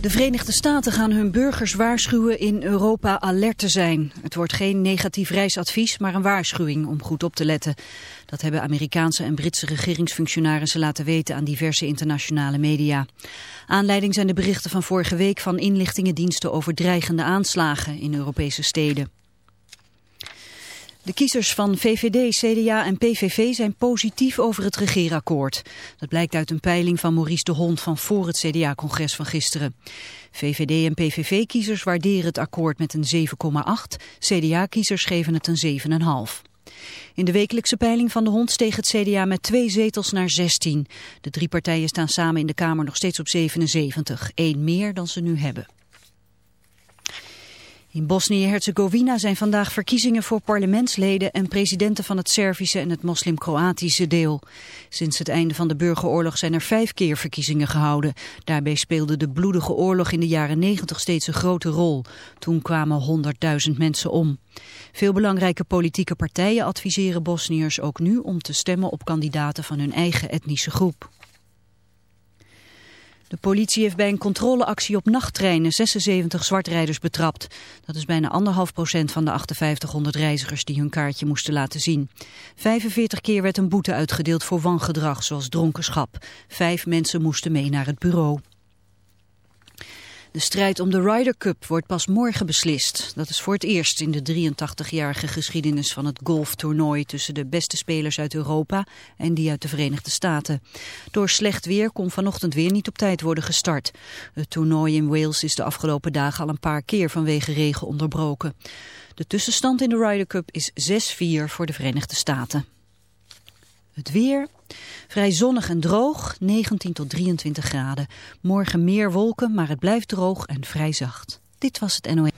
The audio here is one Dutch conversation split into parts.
De Verenigde Staten gaan hun burgers waarschuwen in Europa alert te zijn. Het wordt geen negatief reisadvies, maar een waarschuwing om goed op te letten. Dat hebben Amerikaanse en Britse regeringsfunctionarissen laten weten aan diverse internationale media. Aanleiding zijn de berichten van vorige week van inlichtingendiensten over dreigende aanslagen in Europese steden. De kiezers van VVD, CDA en PVV zijn positief over het regeerakkoord. Dat blijkt uit een peiling van Maurice de Hond van voor het CDA-congres van gisteren. VVD en PVV-kiezers waarderen het akkoord met een 7,8. CDA-kiezers geven het een 7,5. In de wekelijkse peiling van de Hond steeg het CDA met twee zetels naar 16. De drie partijen staan samen in de Kamer nog steeds op 77. Eén meer dan ze nu hebben. In Bosnië-Herzegovina zijn vandaag verkiezingen voor parlementsleden en presidenten van het Servische en het moslim-Kroatische deel. Sinds het einde van de burgeroorlog zijn er vijf keer verkiezingen gehouden. Daarbij speelde de bloedige oorlog in de jaren negentig steeds een grote rol. Toen kwamen honderdduizend mensen om. Veel belangrijke politieke partijen adviseren Bosniërs ook nu om te stemmen op kandidaten van hun eigen etnische groep. De politie heeft bij een controleactie op nachttreinen 76 zwartrijders betrapt. Dat is bijna anderhalf procent van de 5800 reizigers die hun kaartje moesten laten zien. 45 keer werd een boete uitgedeeld voor wangedrag, zoals dronkenschap. Vijf mensen moesten mee naar het bureau. De strijd om de Ryder Cup wordt pas morgen beslist. Dat is voor het eerst in de 83-jarige geschiedenis van het golftoernooi tussen de beste spelers uit Europa en die uit de Verenigde Staten. Door slecht weer kon vanochtend weer niet op tijd worden gestart. Het toernooi in Wales is de afgelopen dagen al een paar keer vanwege regen onderbroken. De tussenstand in de Ryder Cup is 6-4 voor de Verenigde Staten. Het weer, vrij zonnig en droog, 19 tot 23 graden. Morgen meer wolken, maar het blijft droog en vrij zacht. Dit was het NOE.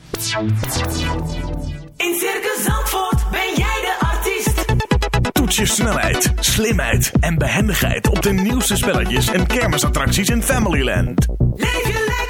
In Circus Zandvoort ben jij de artiest. Toets je snelheid, slimheid en behendigheid op de nieuwste spelletjes en kermisattracties in Familyland. Leef je lekker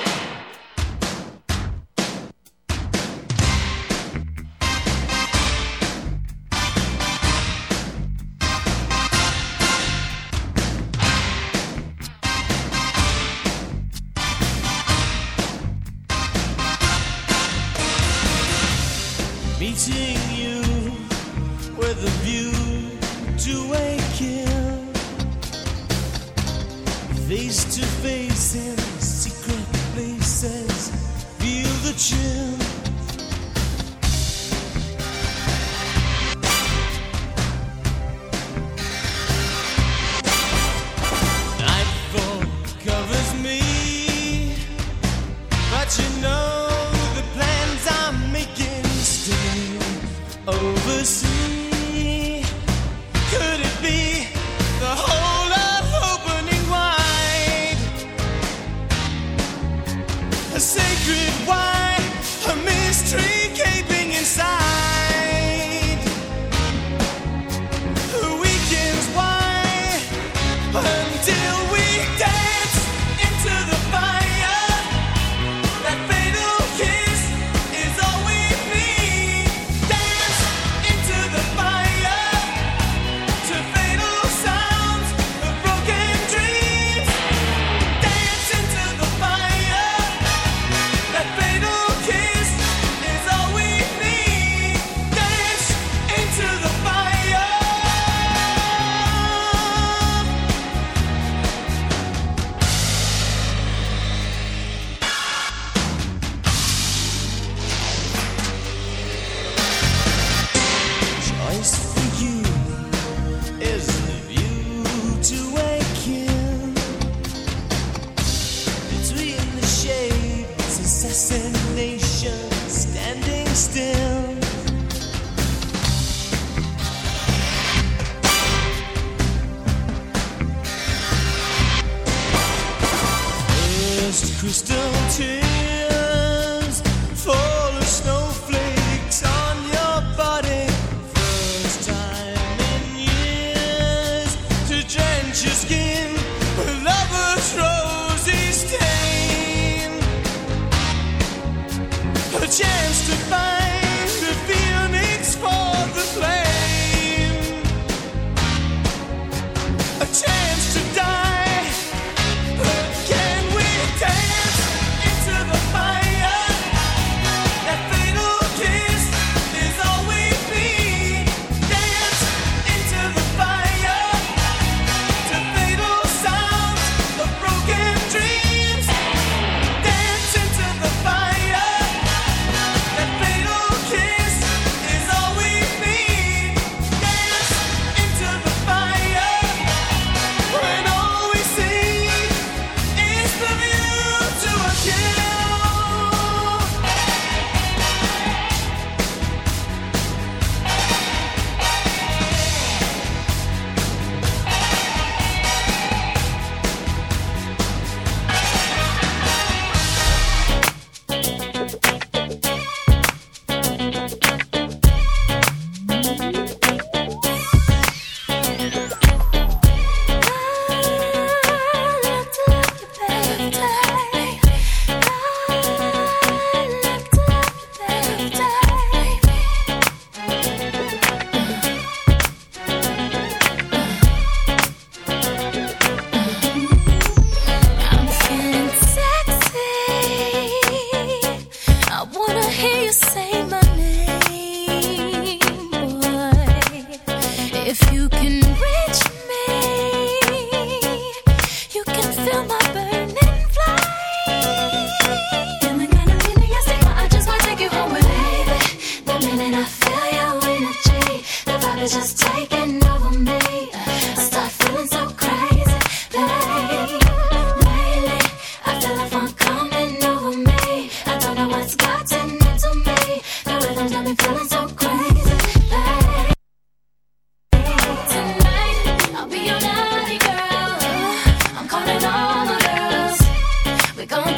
A sacred wine,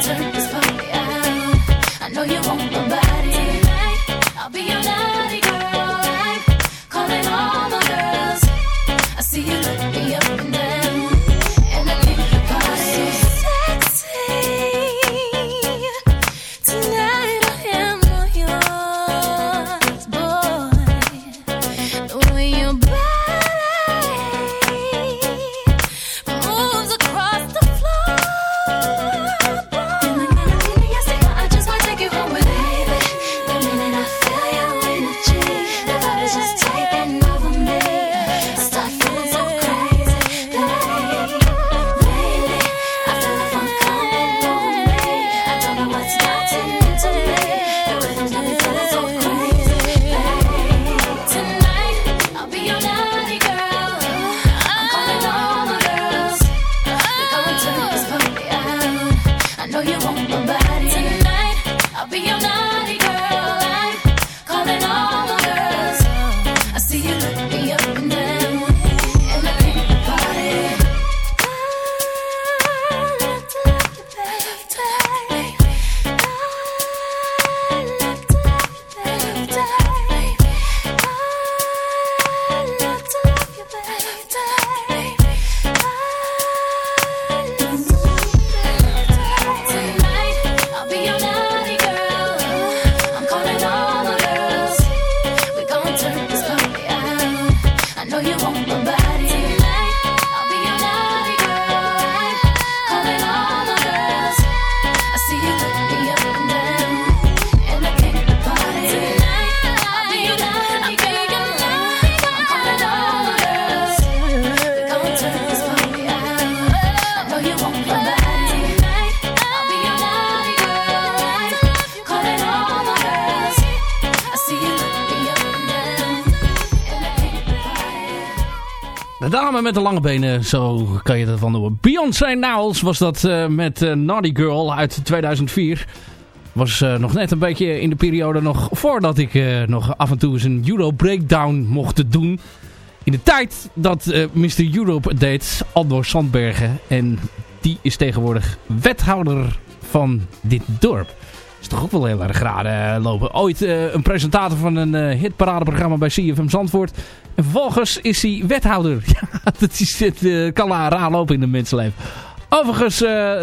better. De dame met de lange benen, zo kan je dat van noemen. Beyoncé Nails was dat eh, met uh, Naughty Girl uit 2004. Was eh, nog net een beetje in de periode nog voordat ik nog af en toe eens een Euro Breakdown mocht doen. In de tijd dat Mr. Europe deed, Andor Sandbergen. En die is tegenwoordig wethouder van dit dorp is toch ook wel heel erg raar eh, lopen. Ooit eh, een presentator van een uh, hitparadeprogramma bij CFM Zandvoort. En vervolgens is hij wethouder. Ja, dat is, dit, kan raar lopen in de mensenleven. Overigens,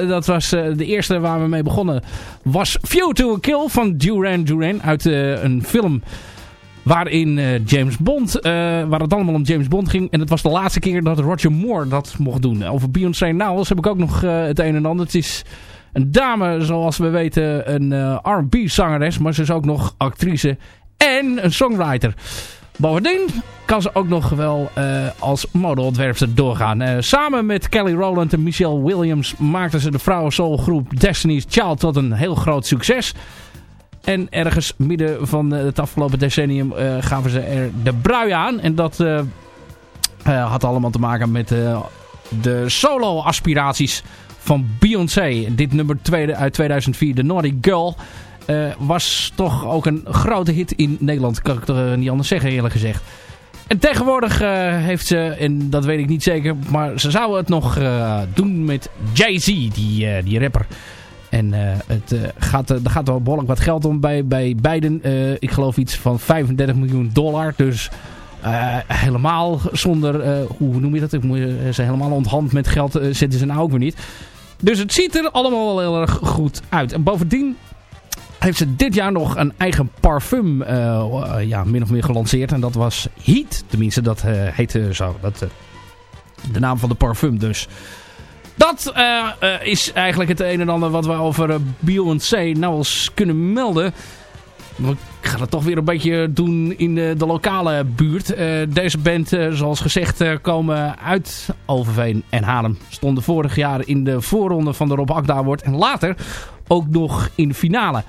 dat was de eerste waar we mee begonnen. Was View to a Kill van Duran Duran. Uit een film waarin James Bond, waar het allemaal om James Bond ging. En het was de laatste keer dat Roger Moore dat mocht doen. Over Beyoncé Knowles heb ik ook nog het een en ander. Het is een dame, zoals we weten, een eh, R&B zangeres, maar ze is ook nog actrice en een songwriter. Bovendien kan ze ook nog wel eh, als modeontwerpster doorgaan. Eh, samen met Kelly Rowland en Michelle Williams maakten ze de vrouwen soulgroep Destiny's Child tot een heel groot succes. En ergens midden van eh, het afgelopen decennium eh, gaven ze er de brui aan. En dat eh, eh, had allemaal te maken met eh, de solo-aspiraties van Beyoncé. Dit nummer tweede uit 2004, The Naughty Girl, eh, was toch ook een grote hit in Nederland. Kan ik toch eh, niet anders zeggen eerlijk gezegd. En tegenwoordig eh, heeft ze, en dat weet ik niet zeker, maar ze zou het nog doen met Jay-Z, die, die rapper. En het, gaat, er gaat wel behoorlijk wat geld om bij, bij beiden. Ik geloof iets van 35 miljoen dollar. Dus helemaal zonder, hoe noem je dat? Ik moet, ze helemaal onthand met geld zitten ze nou ook weer niet. Dus het ziet er allemaal wel heel erg goed uit. En bovendien heeft ze dit jaar nog een eigen parfum eh, ja, min of meer gelanceerd. En dat was Heat. Tenminste, dat eh, heette zo. Dat, eh, de naam van de parfum dus. Dat is eigenlijk het een en ander wat we over Beyoncé nou eens kunnen melden. We gaan het toch weer een beetje doen in de, de lokale buurt. Eh, deze band, eh, zoals gezegd, eh, komen uit Overveen en Haarlem. Stonden vorig jaar in de voorronde van de Rob Akda Award. En later ook nog in de finale.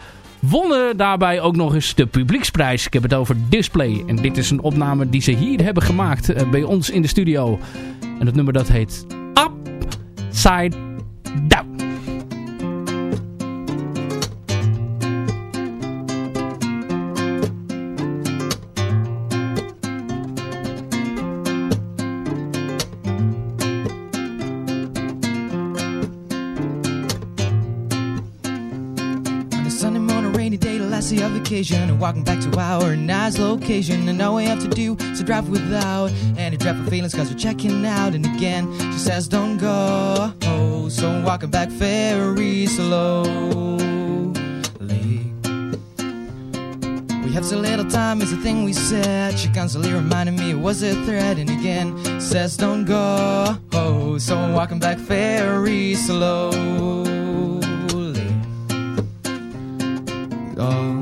Wonnen daarbij ook nog eens de publieksprijs. Ik heb het over Display. En dit is een opname die ze hier hebben gemaakt eh, bij ons in de studio. En het nummer dat heet Upside Down. And walking back to our nice location. And all we have to do is drive without any dreadful feelings, cause we're checking out. And again, she says, Don't go. Oh, so I'm walking back very slowly. We have so little time, is the thing we said. She constantly reminded me it was a threat, and again says, Don't go. Oh, so I'm walking back very slowly. I've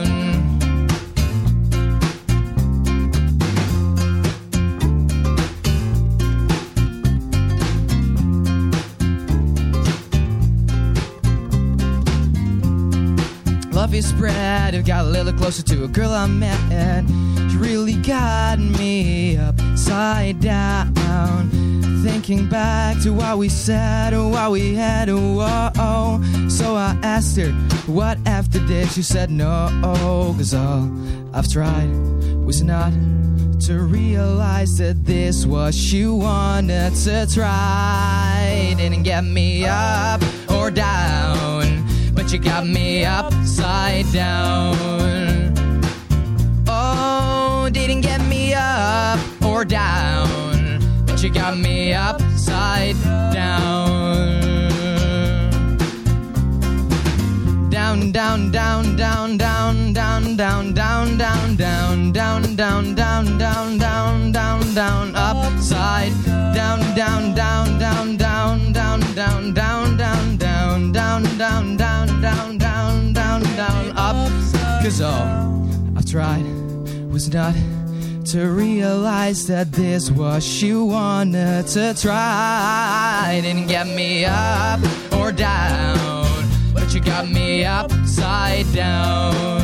Love is spread. I've got a little closer to a girl I met. She really got me upside down. Thinking back to what we said or what we had. Oh, oh. So I asked her, what after this? She said no, cause all I've tried was not to realize that this was she wanted to try. Didn't get me up or down, but you got me upside down. Oh, didn't get me up or down, but you got me upside down. Down, down, down, down, down, down, down, down, down, down, down, down, down, down, down, down, down, upside down, down, down, down, down, down, down, down, down, down, down, down, down, down, down, up. Cause all I've tried was not to realize that this was she wanted to try. Didn't get me up or down, but you got me upside down.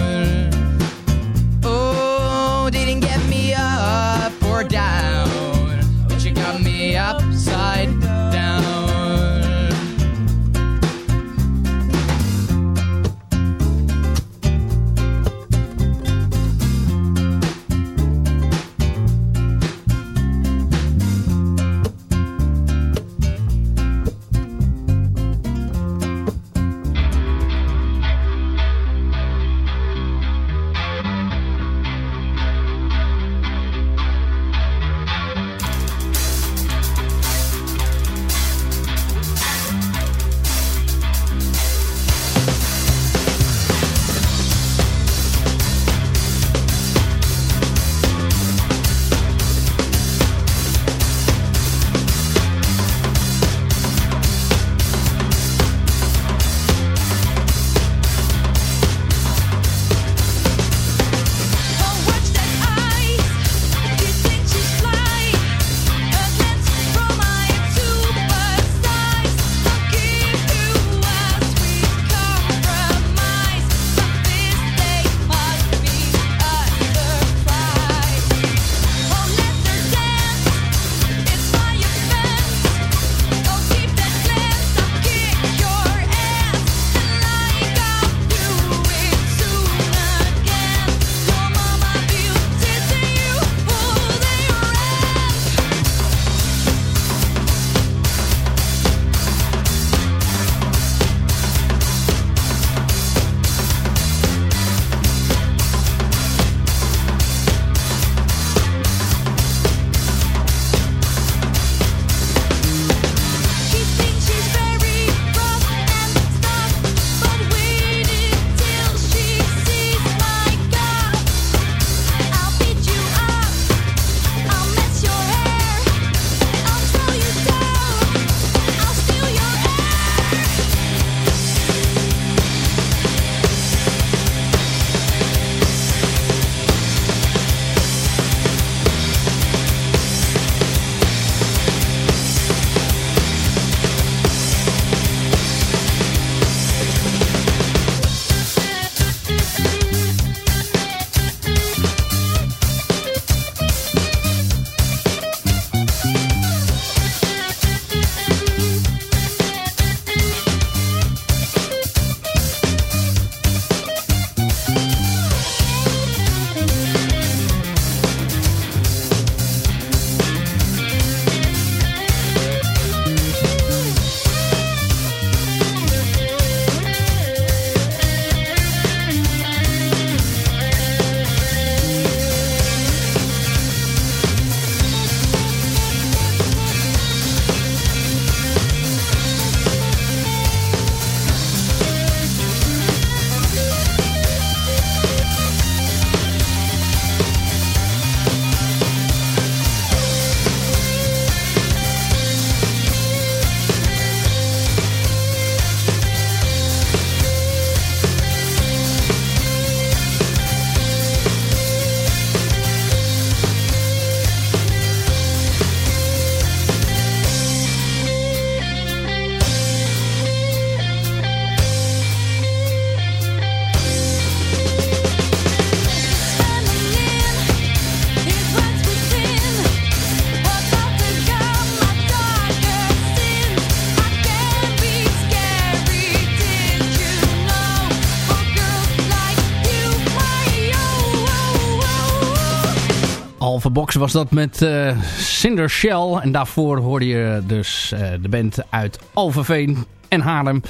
Box was dat met eh, Cinder Shell. En daarvoor hoorde je dus eh, de band uit Alverveen en Haarlem.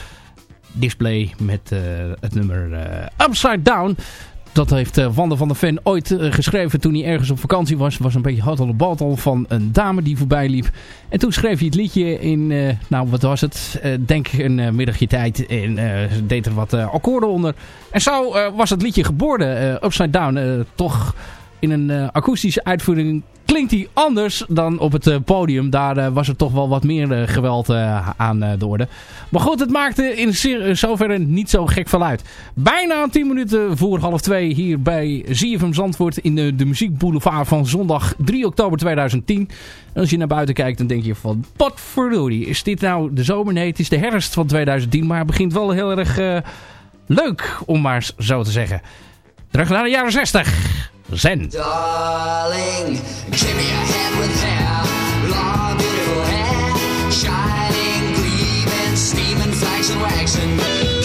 Display met eh, het nummer Upside Down. Dat heeft uh, Wander van der Ven ooit geschreven toen hij ergens op vakantie was. was een beetje hotel battle van een dame die voorbij liep. En toen schreef hij het liedje in, nou wat was het? Denk een middagje tijd. En deed er wat akkoorden onder. En zo was het liedje geboren. Upside Down. toch in een eh, akoestische uitvoering klinkt hij anders dan op het eh, podium. Daar eh, was er toch wel wat meer geweld aan de orde. Maar goed, het maakte in zoverre niet zo gek veel uit. Bijna 10 minuten voor half 2 hier bij ZFM Zandvoort in de, de muziekboulevard van zondag 3 oktober 2010. En als je naar buiten kijkt, dan denk je van, wat verdorie, is dit nou de zomer? Nee, het is de herfst van 2010, maar het begint wel heel erg leuk, om maar zo te zeggen. Terug naar de jaren 60. Zen. Darling, shining, gleaming, steaming, waxing.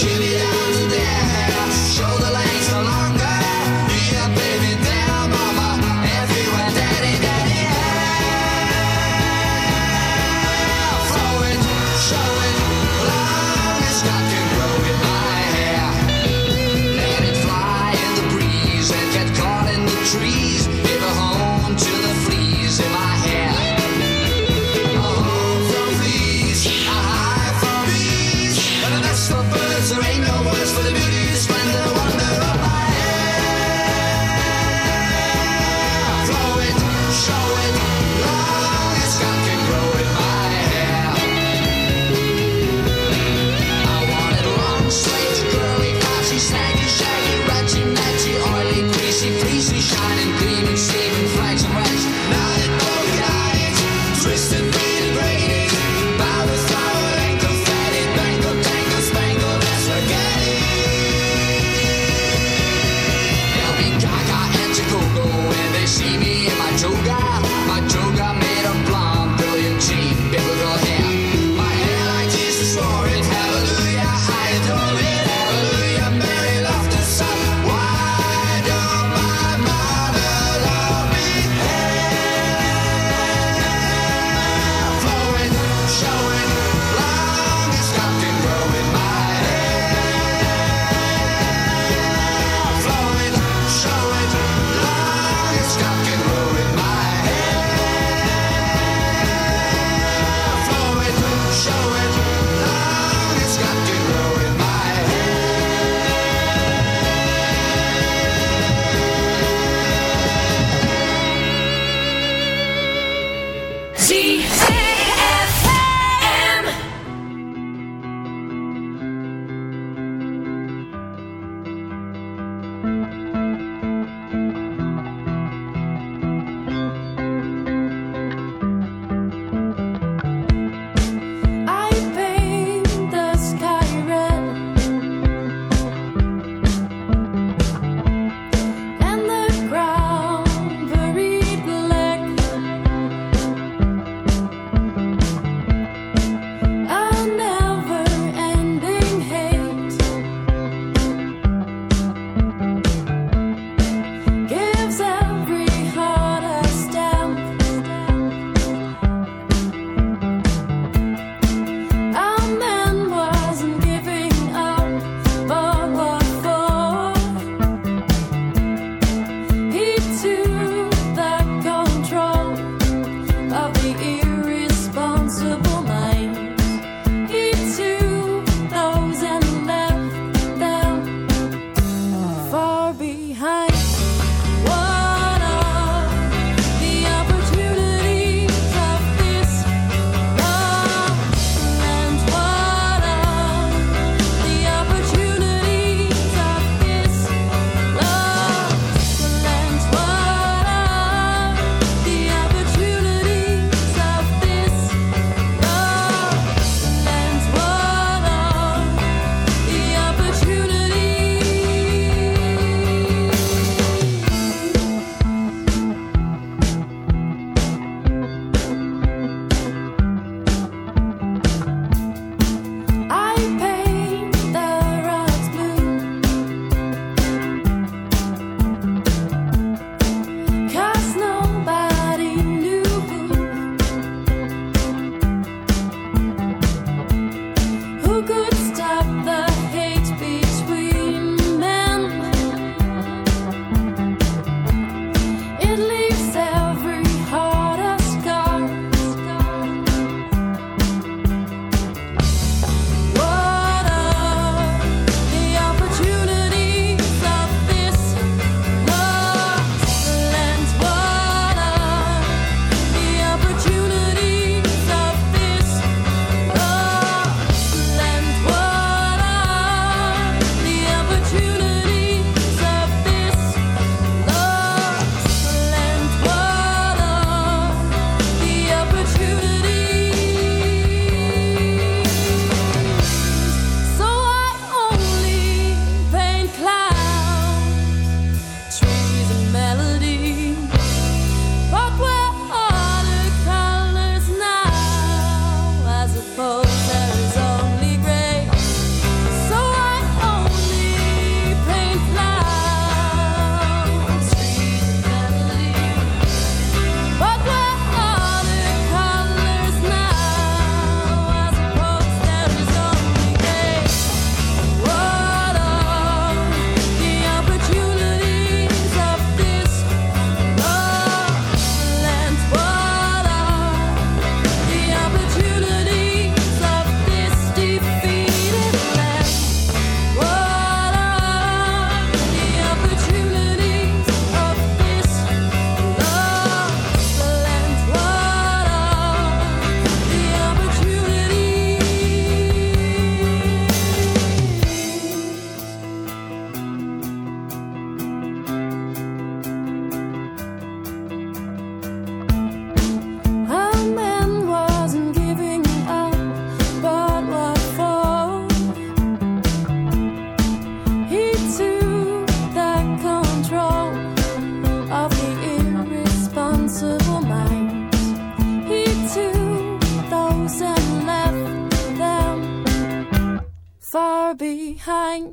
A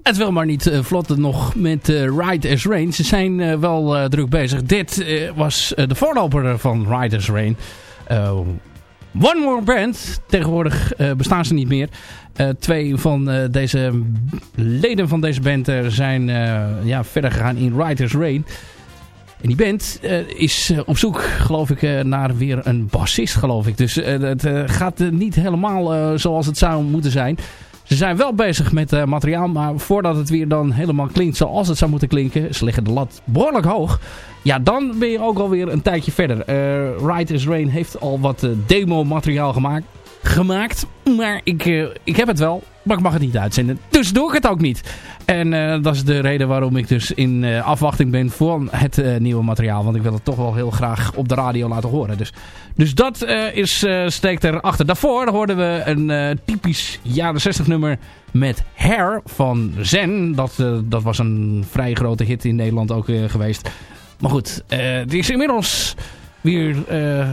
Het wil maar niet eh, vlot nog met eh, Ride as Rain. Ze zijn eh, wel druk bezig. Dit was de voorloper van Ride as Rain. One More Band. Tegenwoordig bestaan ze niet meer. Twee van deze leden van deze band zijn ja, verder gegaan in Ride as Rain. En die band is op zoek, geloof ik, naar weer een bassist, geloof ik. Dus het gaat niet helemaal zoals het zou moeten zijn. Ze zijn wel bezig met eh, materiaal, maar voordat het weer dan helemaal klinkt zoals het zou moeten klinken, ze leggen de lat behoorlijk hoog. Ja, dan ben je ook alweer een tijdje verder. Eh Ride is Rain heeft al wat eh, demo-materiaal gemaakt, gemaakt, maar ik, ik heb het wel, maar ik mag het niet uitzenden. Dus doe ik het ook niet. En eh, dat is de reden waarom ik dus in eh, afwachting ben voor het eh, nieuwe materiaal. Want ik wil het toch wel heel graag op de radio laten horen. Dus, dus dat is, steekt erachter. Daarvoor hoorden we een typisch jaren 60 nummer met Hair van Zen. Dat, dat was een vrij grote hit in Nederland ook geweest. Maar goed, het is inmiddels weer,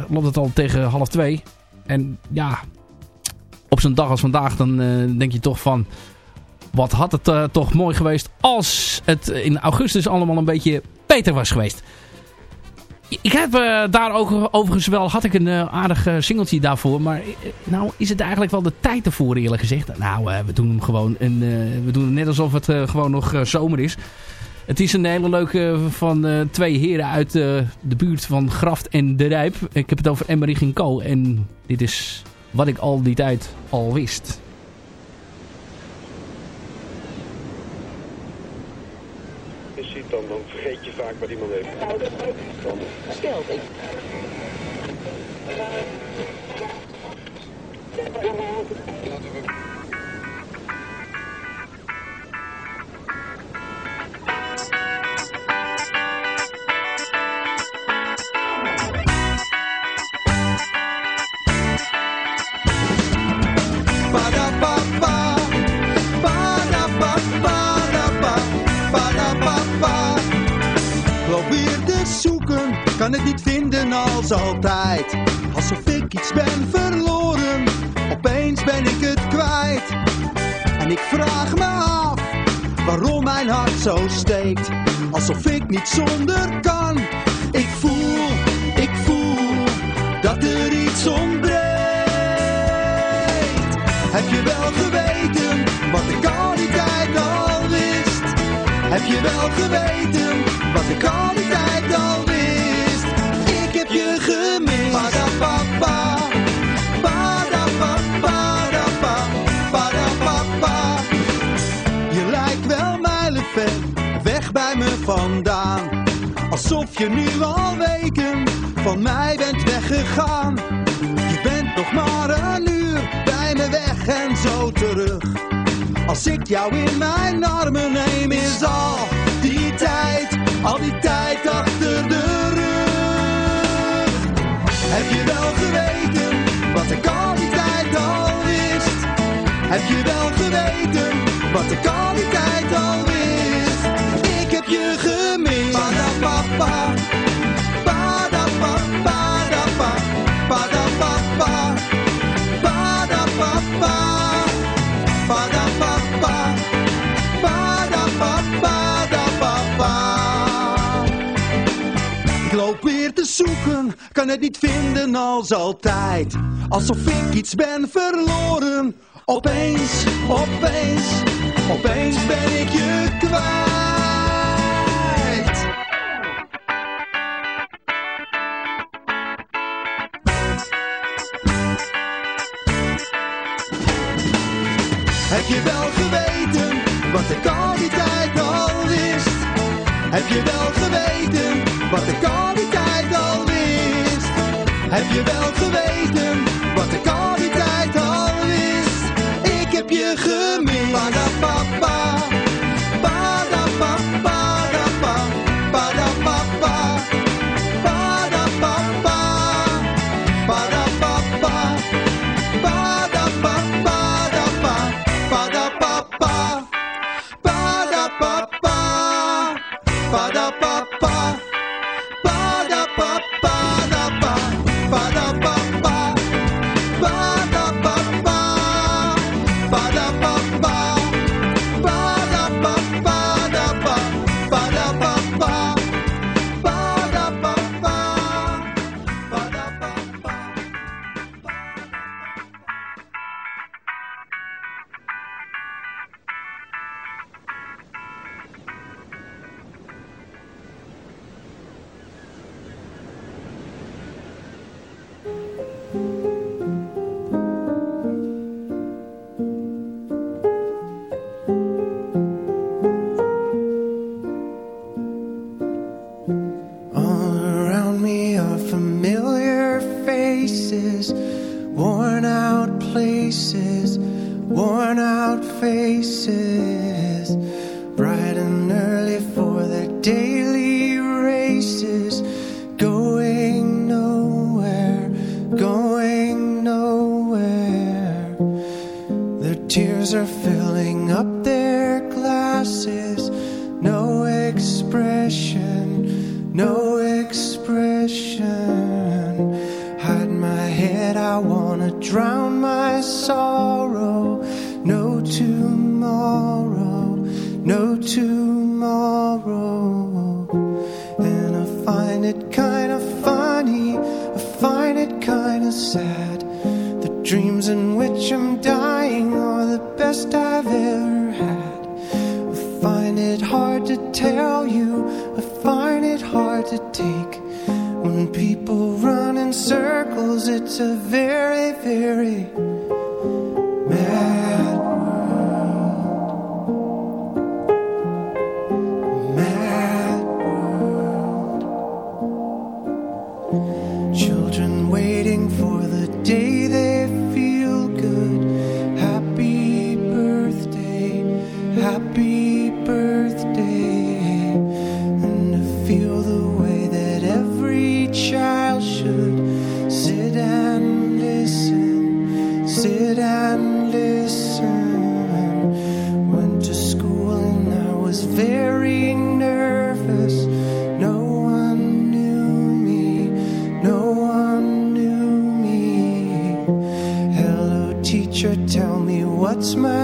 loopt het al tegen half twee. En ja, op zo'n dag als vandaag dan eh, denk je toch van... Wat had het eh, toch mooi geweest als het in augustus allemaal een beetje beter was geweest. Ik heb eh, daar ook overigens wel, had ik een eh, aardig singeltje daarvoor. Maar nou is het eigenlijk wel de tijd ervoor eerlijk gezegd. Nou, we doen hem gewoon. En, we doen het net alsof het gewoon nog zomer is. Het is een hele leuke van twee heren uit de buurt van Graft en De Rijp. Ik heb het over Emmerich en Co. En dit is wat ik al die tijd al wist. je ziet dan, dan vergeet je vaak wat iemand heeft. Dan Stelt ik. Ba-da-ba-ba. Waarom mijn hart zo steekt. Alsof ik niet zonder kan. Ik voel, ik voel, dat er iets ontbreekt. Heb je wel geweten, wat ik al die tijd al wist? Heb je wel geweten, wat ik al die tijd al wist? Ik heb je gemist. Padapapa, padapapa, me vandaan. Alsof je nu al weken van mij bent weggegaan. Je bent nog maar een uur bij me weg en zo terug. Als ik jou in mijn armen neem is al die tijd, al die tijd achter de rug. Heb je wel geweten wat die tijd al wist? Heb je wel geweten wat ik al? Ik heb je gemist. Padapapa, padapapa, padapa, padapapa, padapapa, padapapa, padapapa. Ik loop weer te zoeken, kan het niet vinden als altijd. Alsof ik iets ben verloren. Opeens, opeens, opeens ben ik je kwijt. Heb je wel geweten wat die tijd al wist? Heb je wel geweten wat die tijd al wist? Heb je wel geweten wat die tijd al wist? Ik heb je gemist. Padapapa, me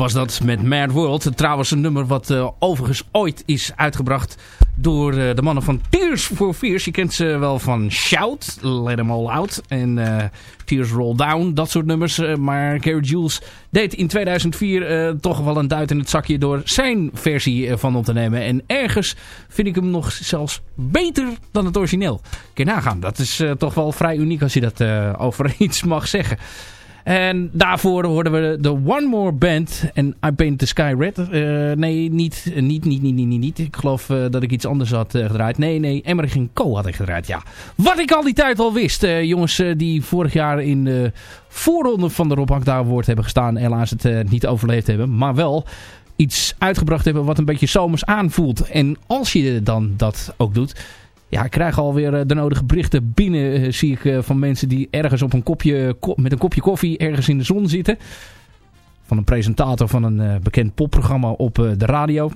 was dat met Mad World. Trouwens een nummer wat eh, overigens ooit is uitgebracht door eh, de mannen van Tears for Fears. Je kent ze wel van Shout, Let 'Em All Out en eh, Tears Roll Down, dat soort nummers. Maar Gary Jules deed in 2004 eh, toch wel een duit in het zakje door zijn versie ervan op te nemen. En ergens vind ik hem nog zelfs beter dan het origineel. Kun je nagaan, dat is toch wel vrij uniek als je dat over iets mag zeggen. En daarvoor hoorden we de One More Band en I Paint the Sky Red. Eh, nee, niet, niet, niet, niet, niet, niet. Ik geloof eh, dat ik iets anders had eh, gedraaid. Nee, nee, Emmerich Co had ik gedraaid, ja. Wat ik al die tijd al wist. jongens die vorig jaar in de voorronde van de Rob Hakda Award hebben gestaan. Helaas het niet overleefd hebben. Maar wel iets uitgebracht hebben wat een beetje zomers aanvoelt. En als je dan dat ook doet... Ja, ik krijg alweer eh, de nodige berichten binnen, eh, zie ik, eh, van mensen die ergens op een kopje, ko- met een kopje koffie ergens in de zon zitten. Van een presentator van een bekend popprogramma op de radio.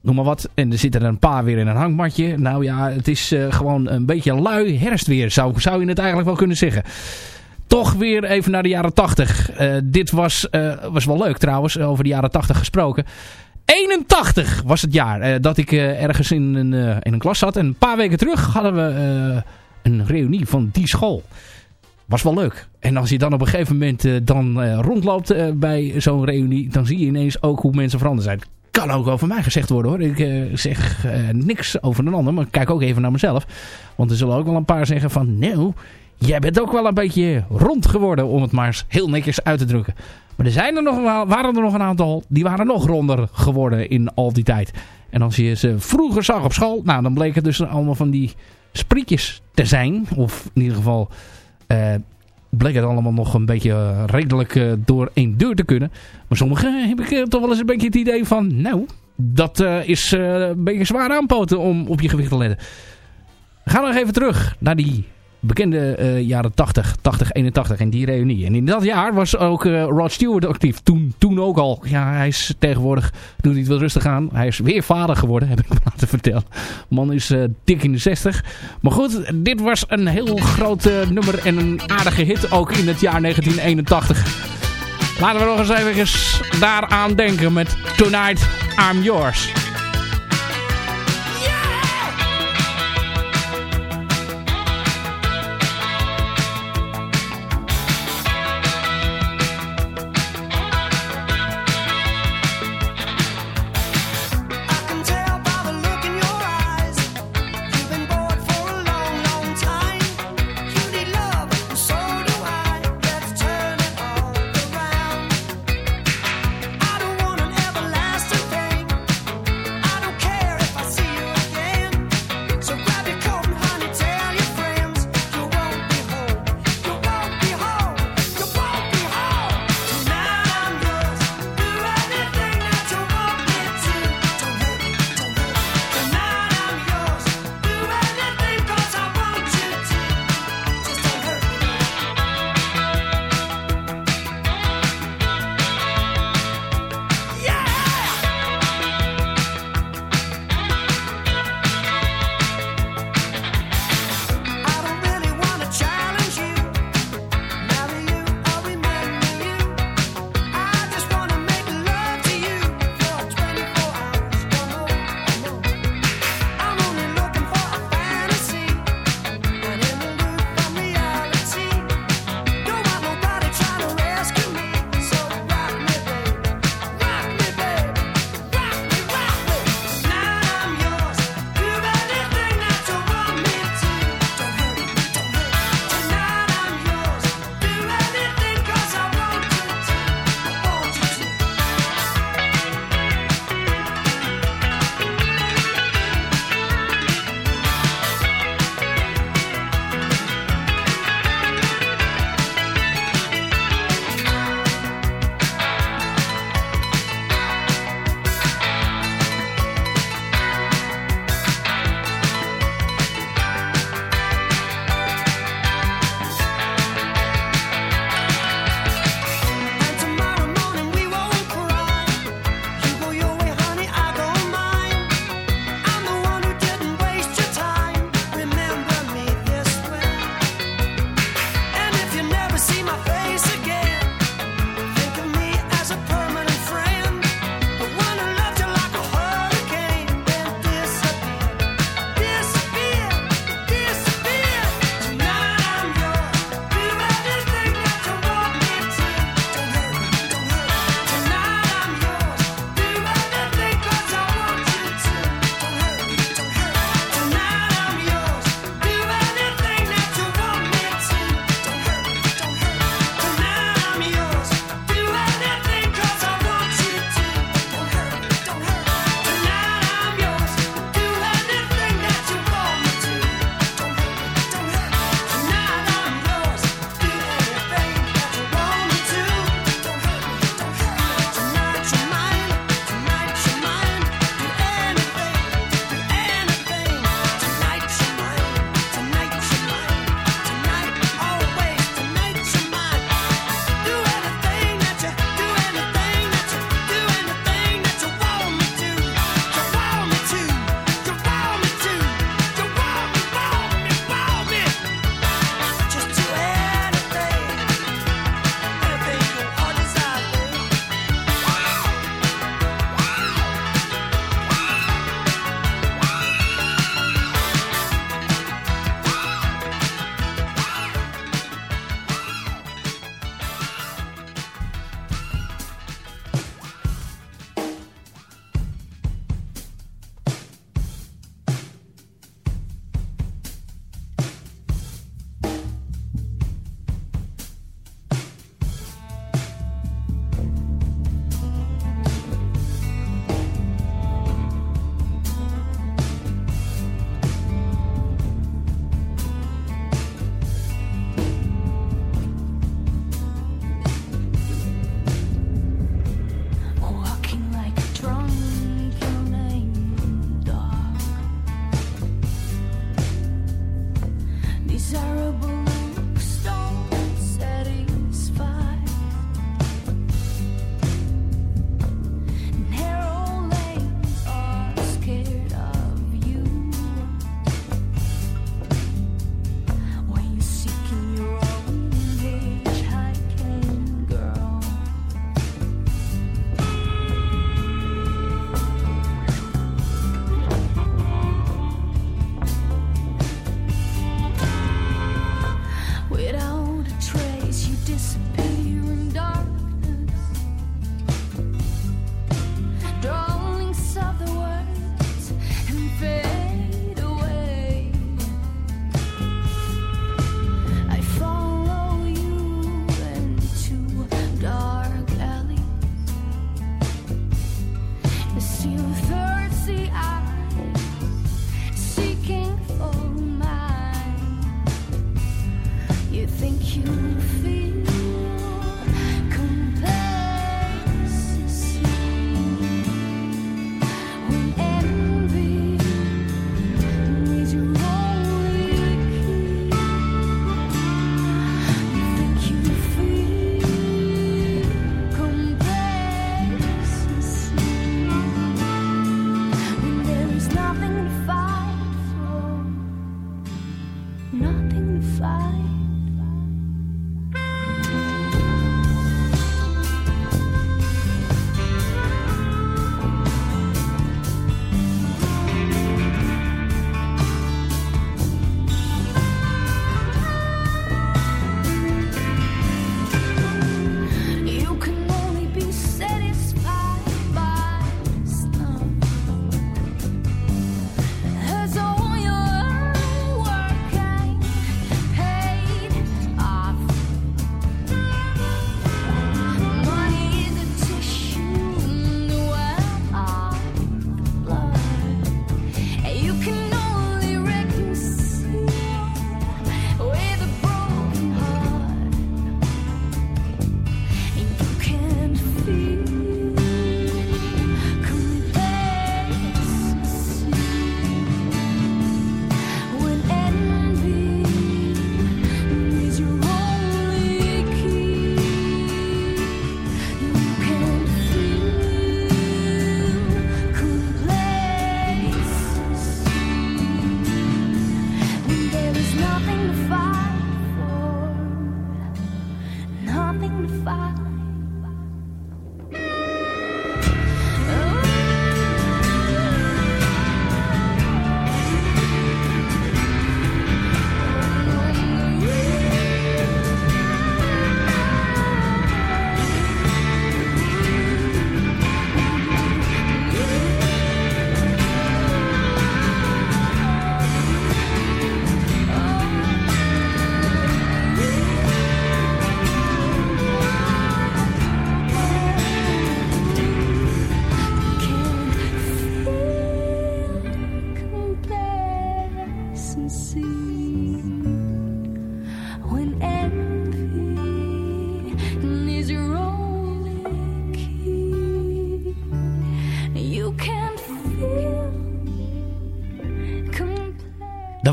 Noem maar wat. En er zitten er een paar weer in een hangmatje. Nou ja, het is gewoon een beetje lui herfstweer, zou, zou je het eigenlijk wel kunnen zeggen. Toch weer even naar de jaren 80. Eh, dit was, was wel leuk trouwens, over de jaren 80 gesproken. 81 was het jaar eh, dat ik eh, ergens in een, eh, in een klas zat. En een paar weken terug hadden we een reunie van die school. Was wel leuk. En als je dan op een gegeven moment dan rondloopt bij zo'n reunie... dan zie je ineens ook hoe mensen veranderd zijn. Kan ook over mij gezegd worden hoor. Ik zeg niks over een ander, maar ik kijk ook even naar mezelf. Want er zullen ook wel een paar zeggen van... Nou, jij bent ook wel een beetje rond geworden om het maar eens heel netjes uit te drukken. Maar er zijn er nog waren er nog een aantal die waren nog ronder geworden in al die tijd. En als je ze vroeger zag op school, nou dan bleek het dus allemaal van die sprietjes te zijn. Of in ieder geval eh, bleek het allemaal nog een beetje eh, redelijk eh, door één deur te kunnen. Maar sommige heb ik toch wel eens een beetje het idee van, nou, dat is een beetje zwaar aanpoten om op je gewicht te letten. Gaan nog even terug naar die bekende eh, jaren 80, 80, 81 en die reunie. En in dat jaar was ook eh, Rod Stewart actief. Toen, toen ook al. Ja, hij is tegenwoordig, doet hij het wel rustig aan. Hij is weer vader geworden, heb ik me laten vertellen. Man is eh, dik in de 60. Maar goed, dit was een heel groot nummer en een aardige hit ook in het jaar 1981. Laten we nog eens even daaraan denken met Tonight I'm Yours.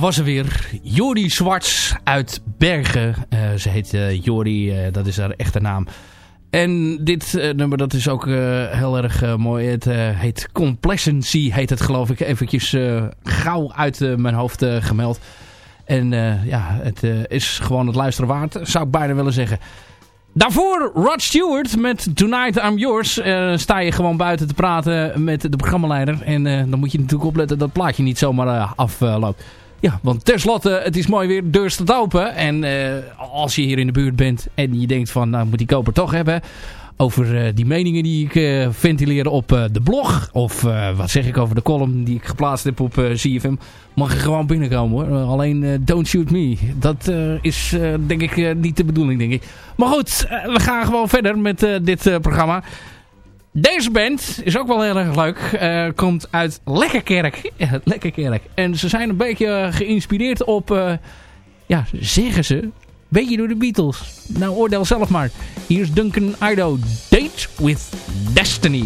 Was ze weer. Jori Zwarts uit Bergen. Eh, ze heet eh, Jori, eh, dat is haar echte naam. En dit nummer dat is ook heel erg mooi. Het heet Complacency, heet het geloof ik. Eventjes gauw uit mijn hoofd gemeld. En ja, het is gewoon het luisteren waard, zou ik bijna willen zeggen. Daarvoor Rod Stewart met Tonight I'm Yours. Sta je gewoon buiten te praten met de programmaleider. En dan moet je natuurlijk opletten dat het plaatje niet zomaar afloopt. Ja, want tenslotte, het is mooi weer, de deur staat open. En eh, als je hier in de buurt bent en je denkt van, nou moet die koper toch hebben. Over eh, die meningen die ik eh, ventileer op de blog. Of wat zeg ik over de column die ik geplaatst heb op CFM. Mag je gewoon binnenkomen hoor. Alleen don't shoot me. Dat is denk ik niet de bedoeling denk ik. Maar goed, we gaan gewoon verder met dit programma. Deze band is ook wel heel erg leuk. Eh, komt uit Lekkerkerk. Ja, Lekkerkerk. En ze zijn een beetje eh, geïnspireerd op, eh, ja, zeggen ze, beetje door de Beatles. Nou, oordeel zelf maar. Hier is Duncan Ido. Date with Destiny.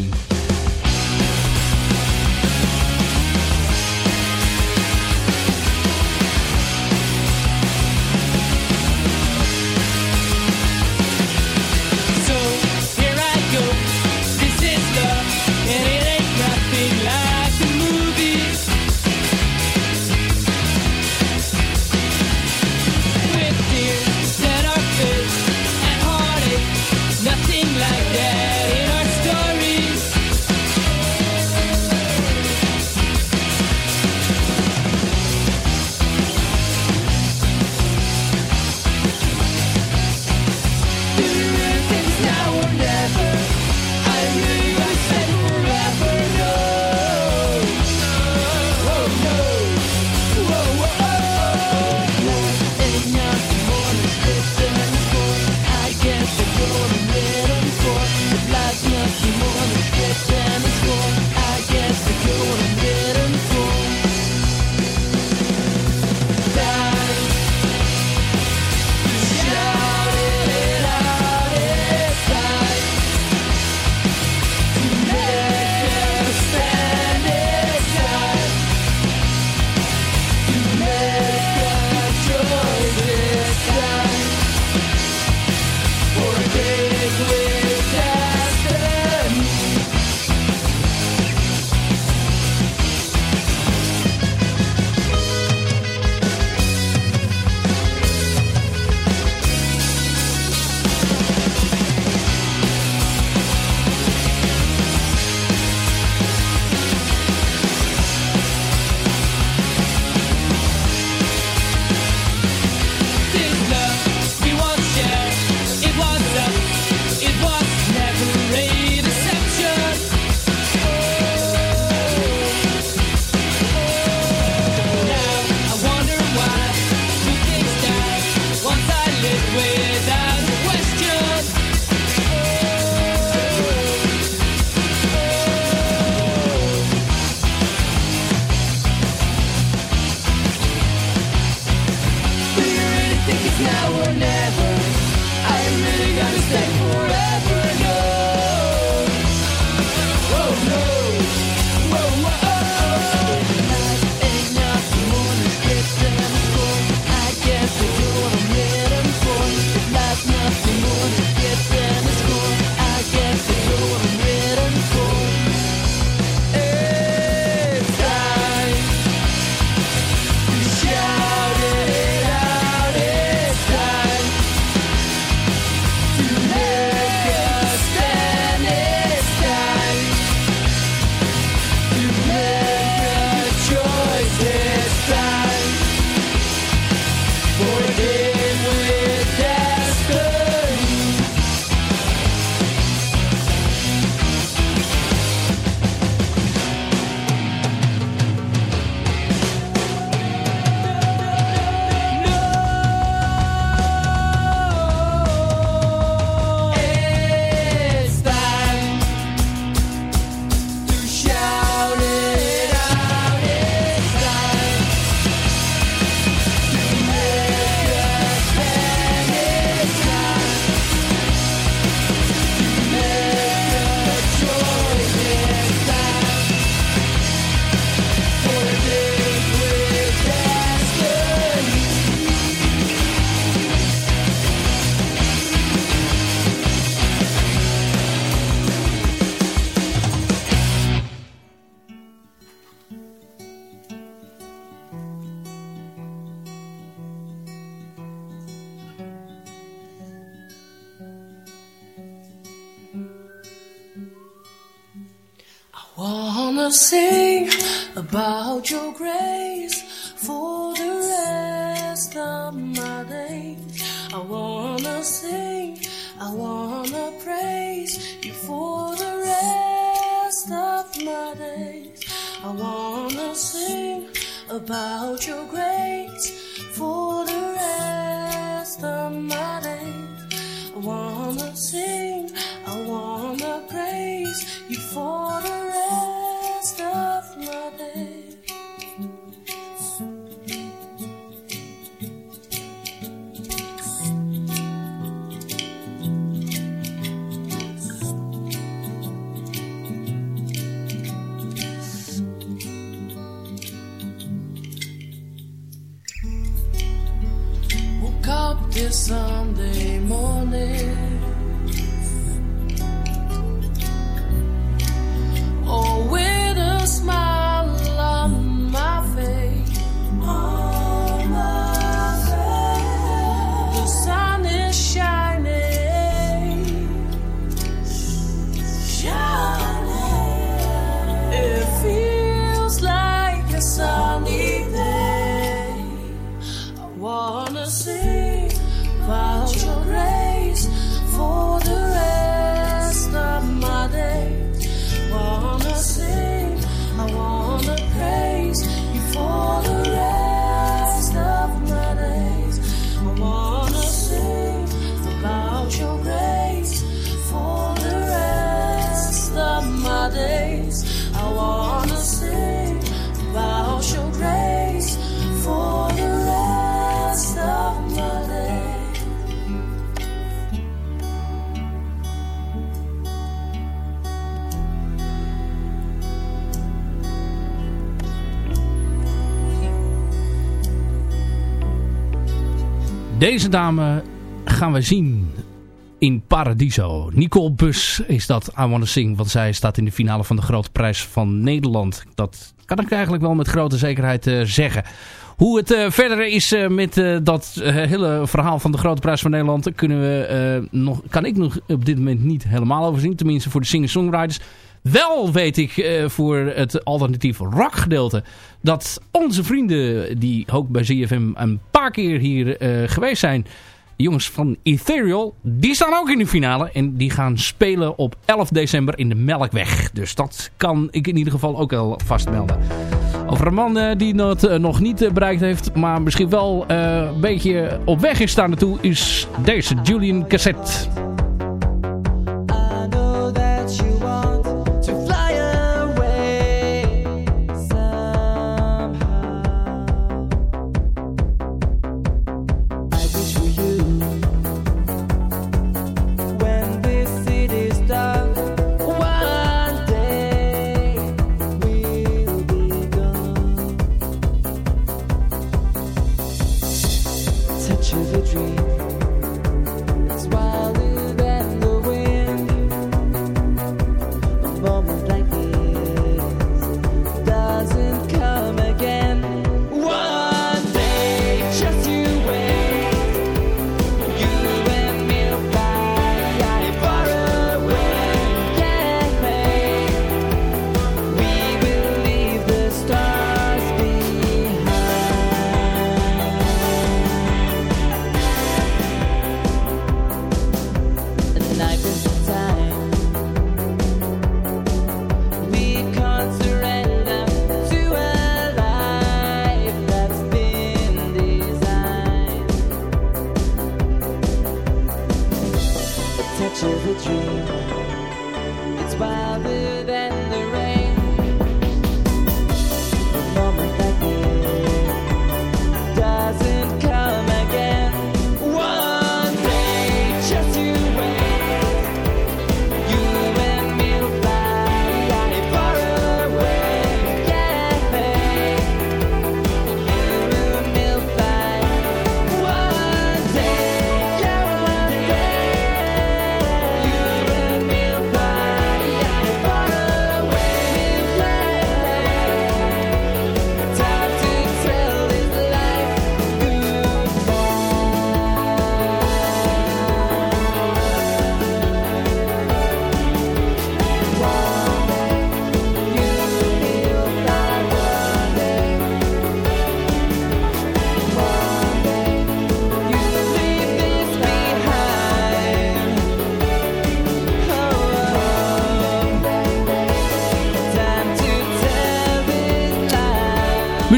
Sing about your grace for the rest of my days. I wanna sing, I wanna praise you for the rest of my days. I wanna sing about your grace for the rest of my days. I wanna sing, I wanna praise you for the this song. Deze dame gaan we zien in Paradiso. Nicole Bus is dat I Wanna Sing. Want zij staat in de finale van de Grote Prijs van Nederland. Dat kan ik eigenlijk wel met grote zekerheid eh, zeggen. Hoe het eh, verder is eh, met dat hele verhaal van de Grote Prijs van Nederland... Kunnen we, nog, kan ik nog op dit moment niet helemaal overzien. Tenminste voor de singer-songwriters. Wel weet ik eh, voor het alternatief rock gedeelte... dat onze vrienden die ook bij ZFM een paar keer hier eh, geweest zijn... Jongens van Ethereal, die staan ook in de finale. En die gaan spelen op 11 december in de Melkweg. Dus dat kan ik in ieder geval ook wel vastmelden. Over een man eh, die dat nog niet bereikt heeft, maar misschien wel een beetje op weg is daar naartoe, is deze Julian Cassette. to the dream.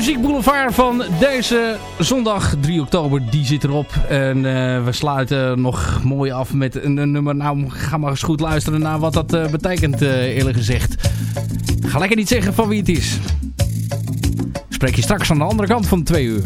Muziek Boulevard van deze zondag 3 oktober, die zit erop. En eh, we sluiten nog mooi af met een, nummer. Nou, ga maar eens goed luisteren naar wat dat eh, betekent, eh, eerlijk gezegd. Ga lekker niet zeggen van wie het is. Spreek je straks aan de andere kant van de twee uur.